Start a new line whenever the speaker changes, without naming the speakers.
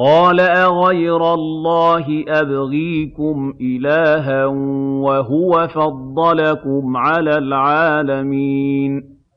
قَالَ أَغَيْرَ اللَّهِ أَبْغِيكُمْ إِلَٰهًا وَهُوَ فَضَّلَكُمْ عَلَى الْعَالَمِينَ